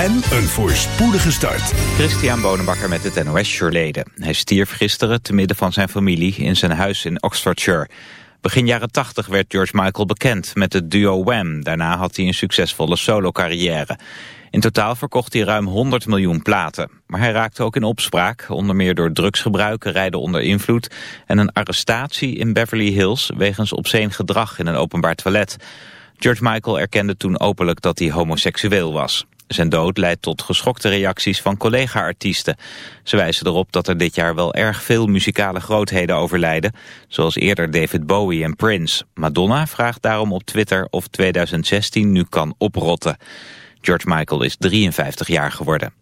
en een voorspoedige start. Christian Bonenbakker met het NOS Jourleden. Hij stierf gisteren te midden van zijn familie in zijn huis in Oxfordshire. Begin jaren 80 werd George Michael bekend met het duo Wham. Daarna had hij een succesvolle solo-carrière. In totaal verkocht hij ruim 100 miljoen platen. Maar hij raakte ook in opspraak, onder meer door drugsgebruik, rijden onder invloed... en een arrestatie in Beverly Hills wegens obscene gedrag in een openbaar toilet. George Michael erkende toen openlijk dat hij homoseksueel was. Zijn dood leidt tot geschokte reacties van collega-artiesten. Ze wijzen erop dat er dit jaar wel erg veel muzikale grootheden overlijden, zoals eerder David Bowie en Prince. Madonna vraagt daarom op Twitter of 2016 nu kan oprotten. George Michael is 53 jaar geworden.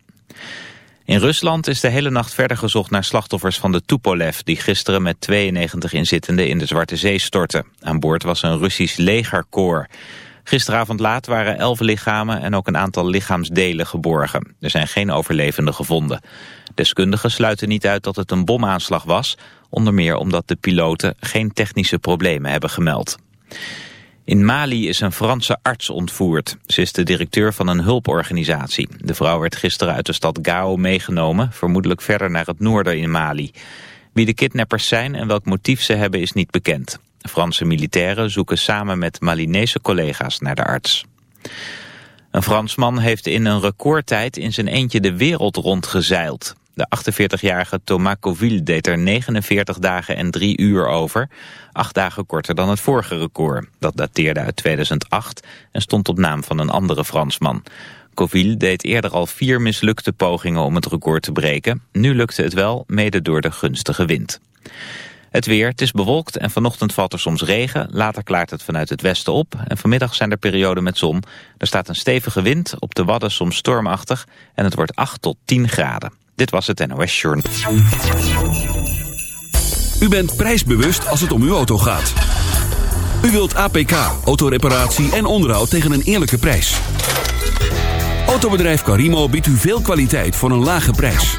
In Rusland is de hele nacht verder gezocht naar slachtoffers van de Tupolev... die gisteren met 92 inzittenden in de Zwarte Zee stortte. Aan boord was een Russisch legerkoor. Gisteravond laat waren elf lichamen en ook een aantal lichaamsdelen geborgen. Er zijn geen overlevenden gevonden. Deskundigen sluiten niet uit dat het een bomaanslag was... onder meer omdat de piloten geen technische problemen hebben gemeld. In Mali is een Franse arts ontvoerd. Ze is de directeur van een hulporganisatie. De vrouw werd gisteren uit de stad Gao meegenomen, vermoedelijk verder naar het noorden in Mali. Wie de kidnappers zijn en welk motief ze hebben is niet bekend. Franse militairen zoeken samen met Malinese collega's naar de arts. Een Fransman heeft in een recordtijd in zijn eentje de wereld rondgezeild. De 48-jarige Thomas Coville deed er 49 dagen en 3 uur over. Acht dagen korter dan het vorige record. Dat dateerde uit 2008 en stond op naam van een andere Fransman. Coville deed eerder al vier mislukte pogingen om het record te breken. Nu lukte het wel, mede door de gunstige wind. Het weer, het is bewolkt en vanochtend valt er soms regen. Later klaart het vanuit het westen op. En vanmiddag zijn er perioden met zon. Er staat een stevige wind, op de wadden soms stormachtig. En het wordt 8 tot 10 graden. Dit was het NOS Journal. U bent prijsbewust als het om uw auto gaat. U wilt APK, autoreparatie en onderhoud tegen een eerlijke prijs. Autobedrijf Carimo biedt u veel kwaliteit voor een lage prijs.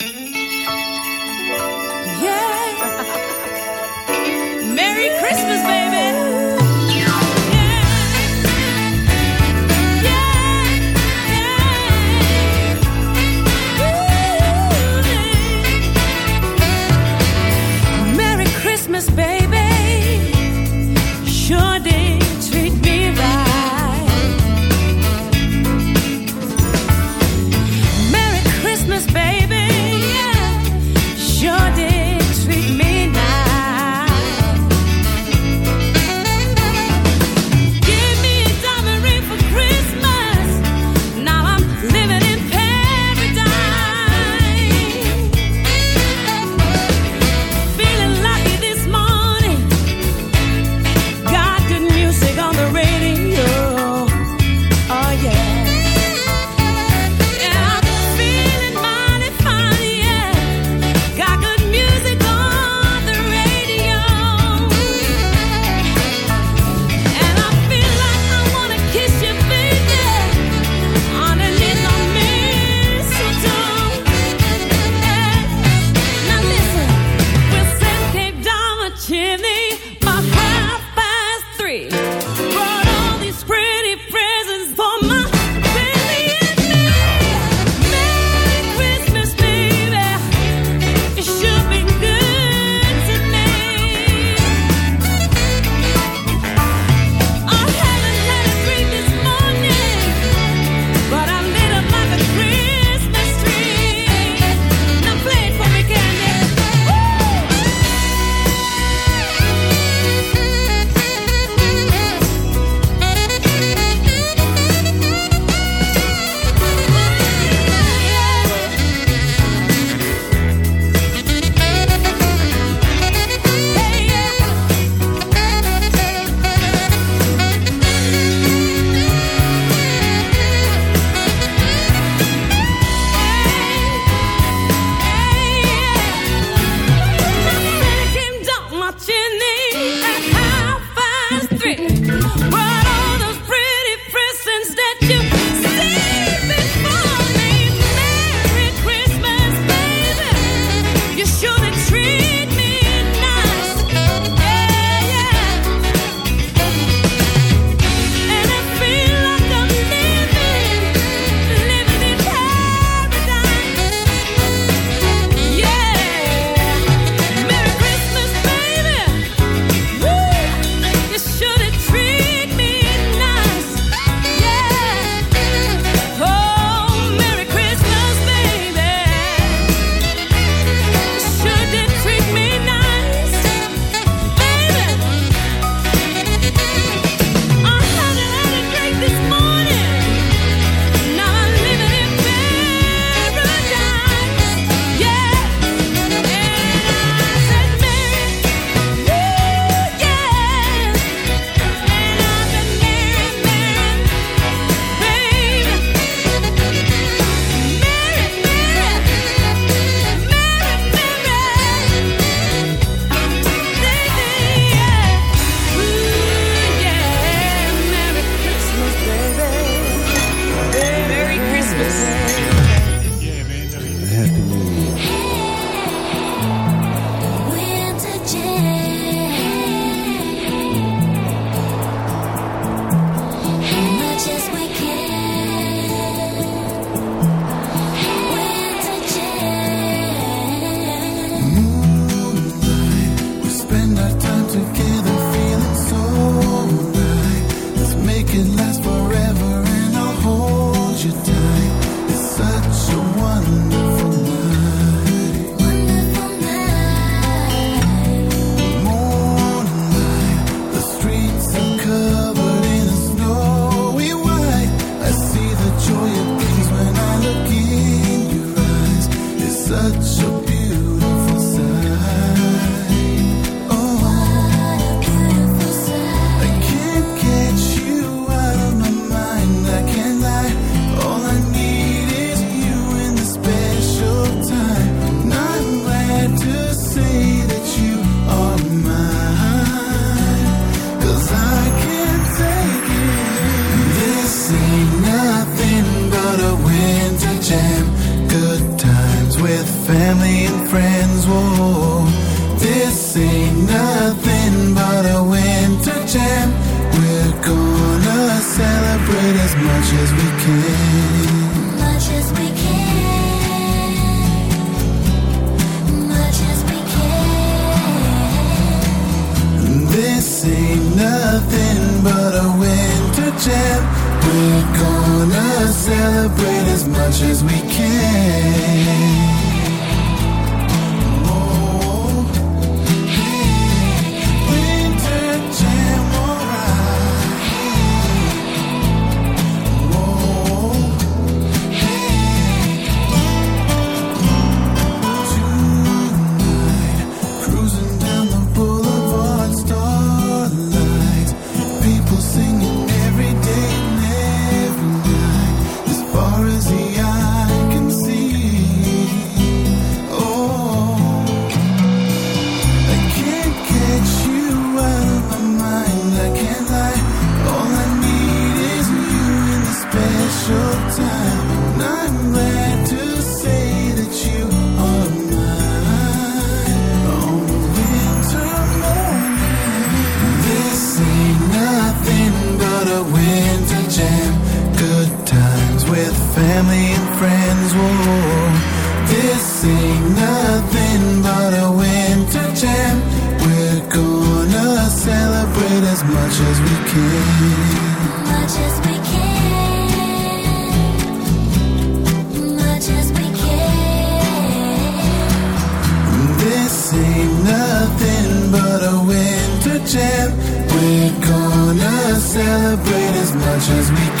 jam. We're gonna celebrate as much as we can.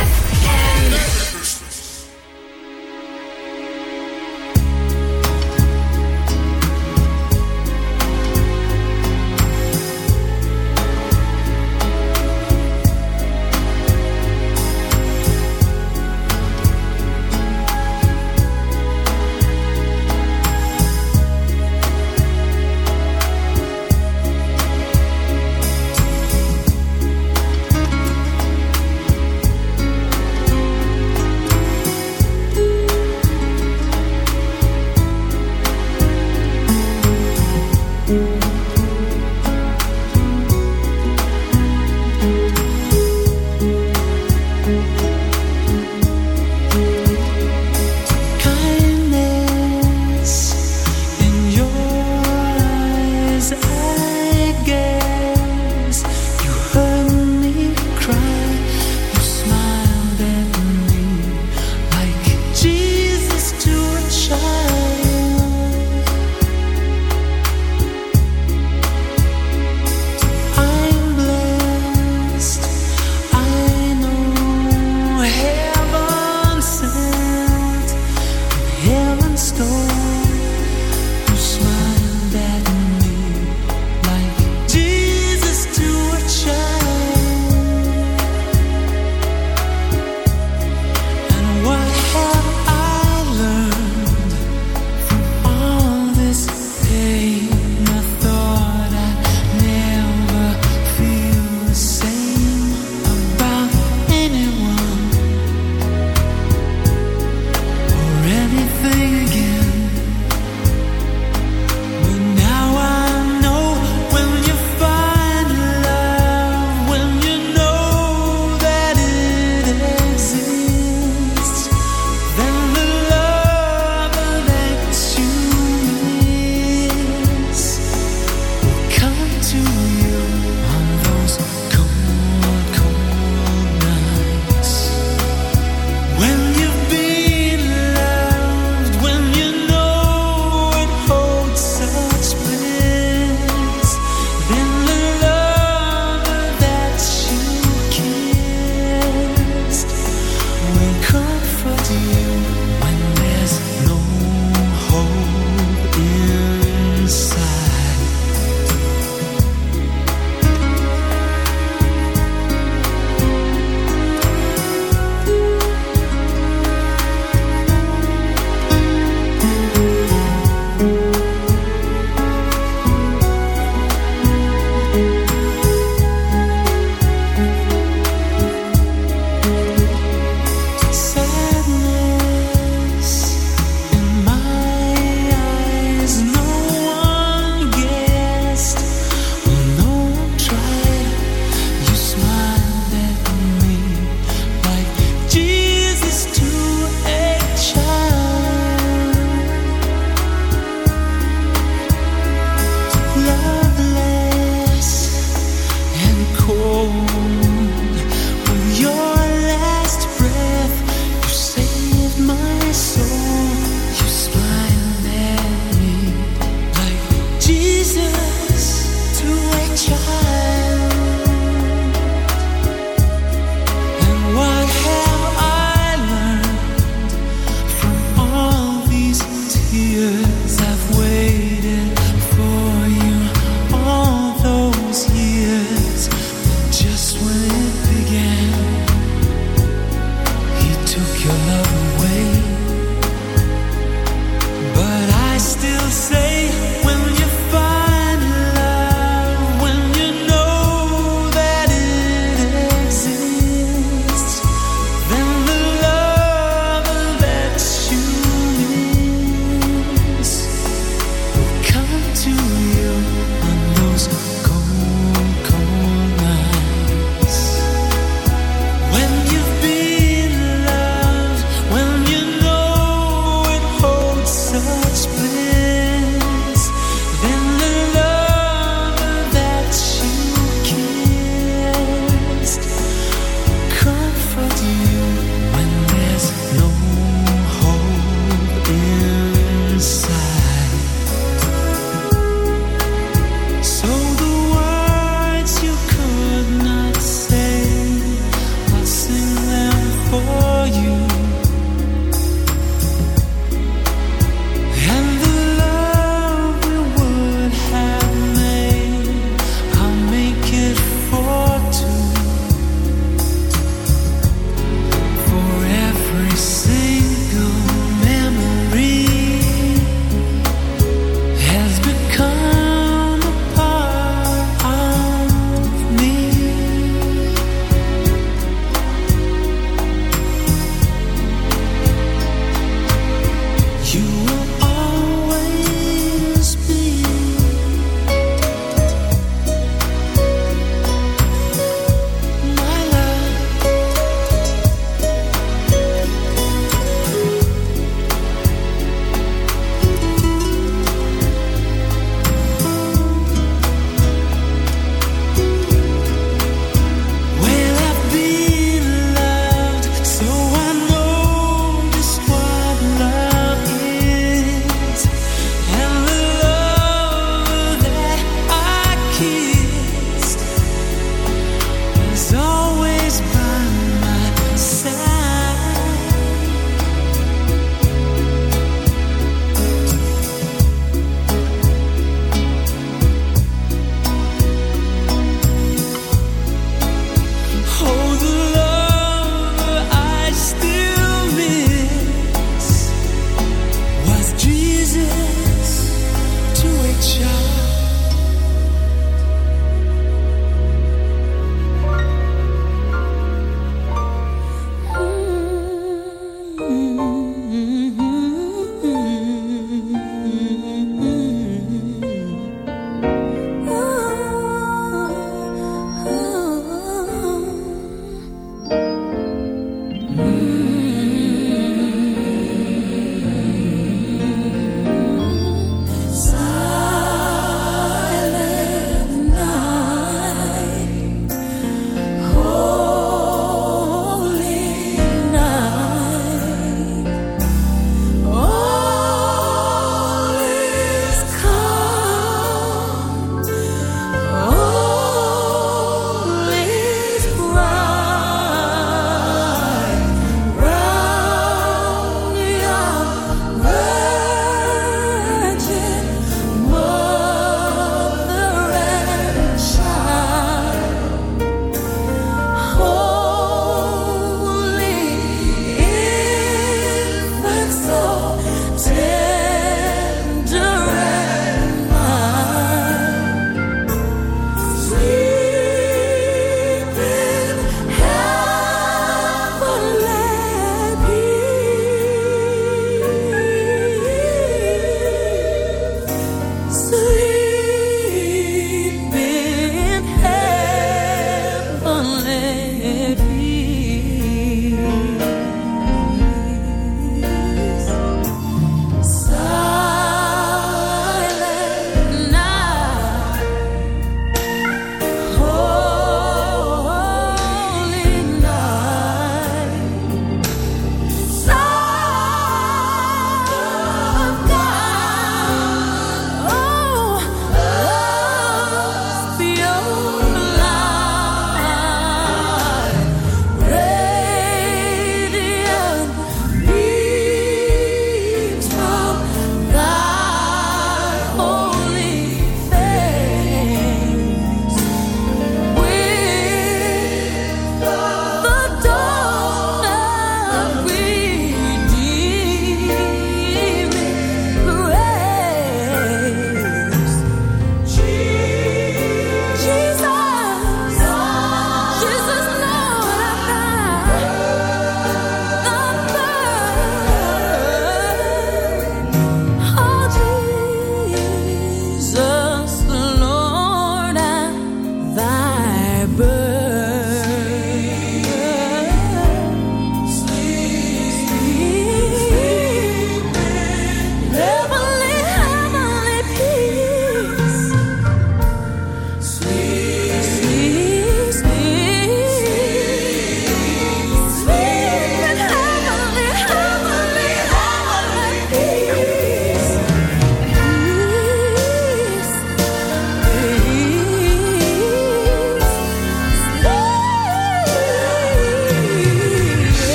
you.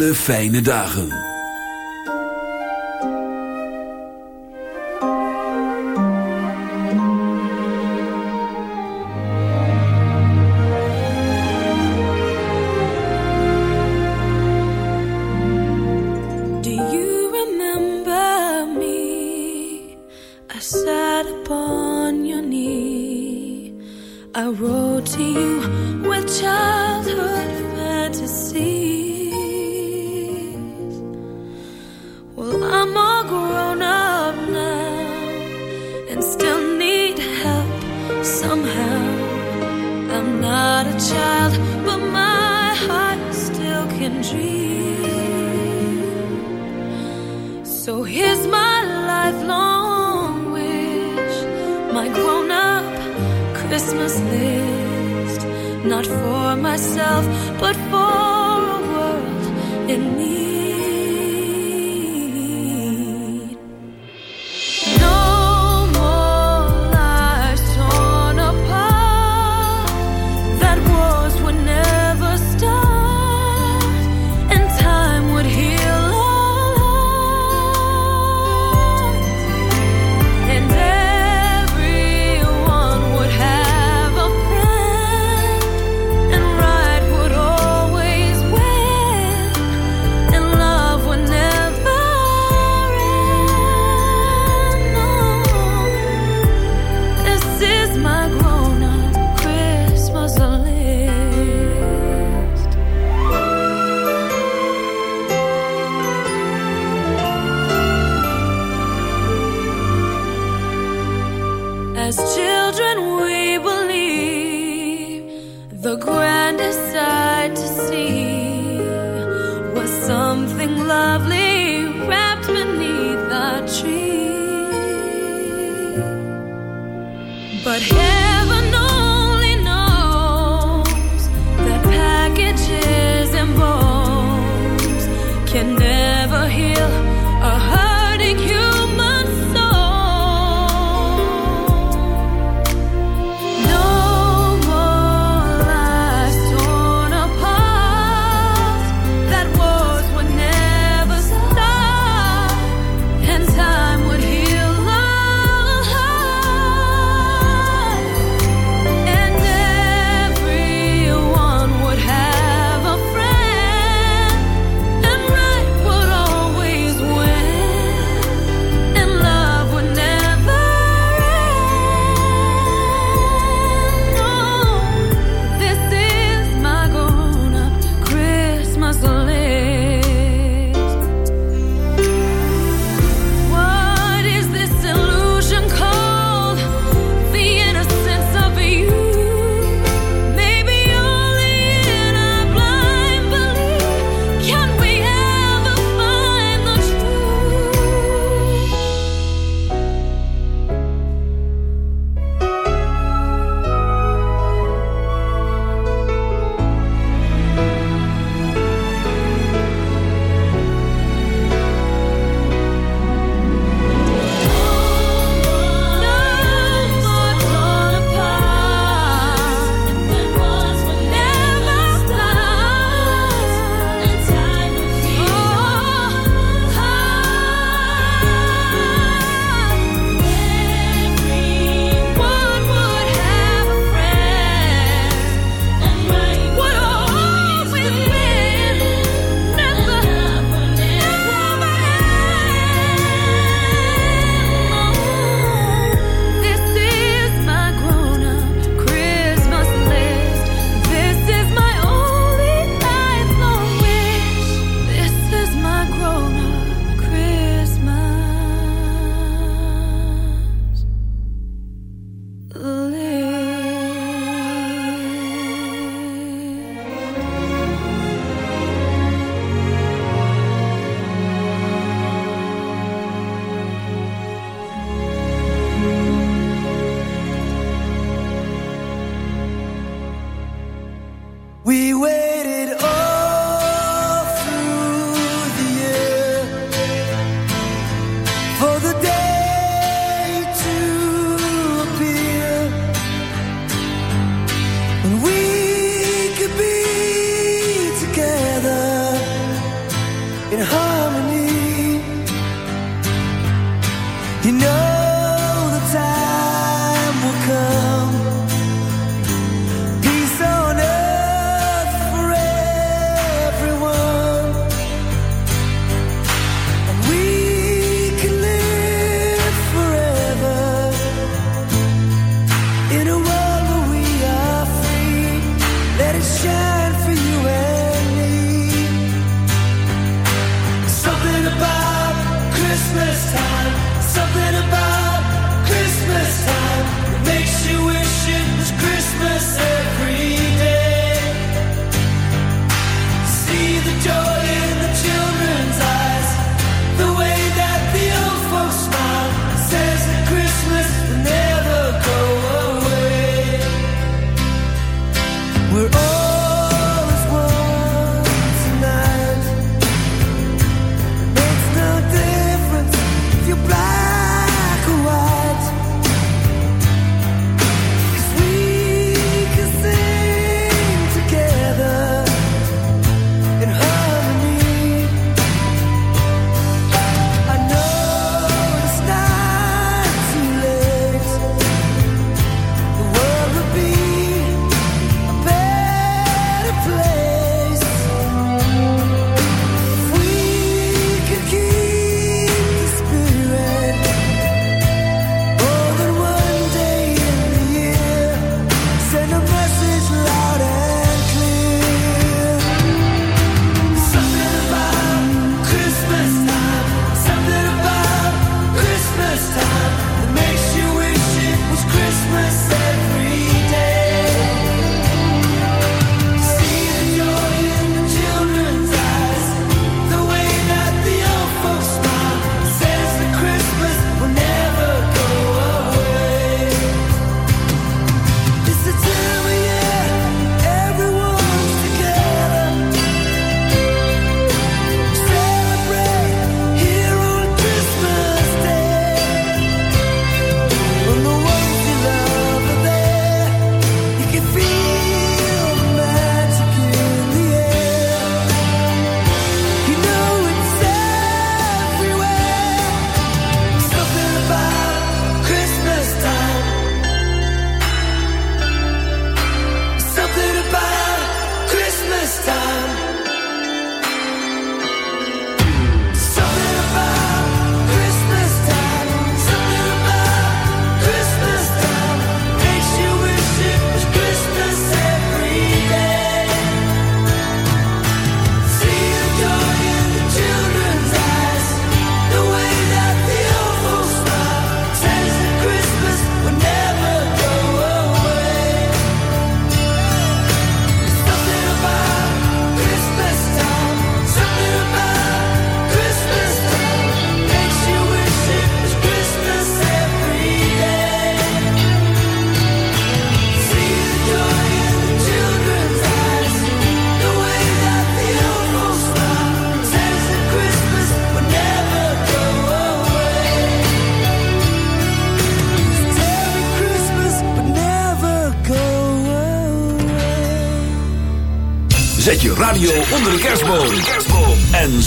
Hele fijne dagen. As children, we believe the grandest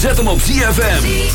zet hem op ZFM.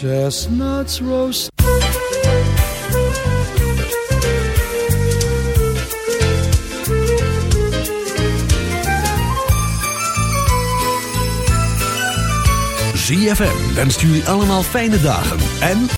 Chestnuts roast. ZFM wenst jullie allemaal fijne dagen en...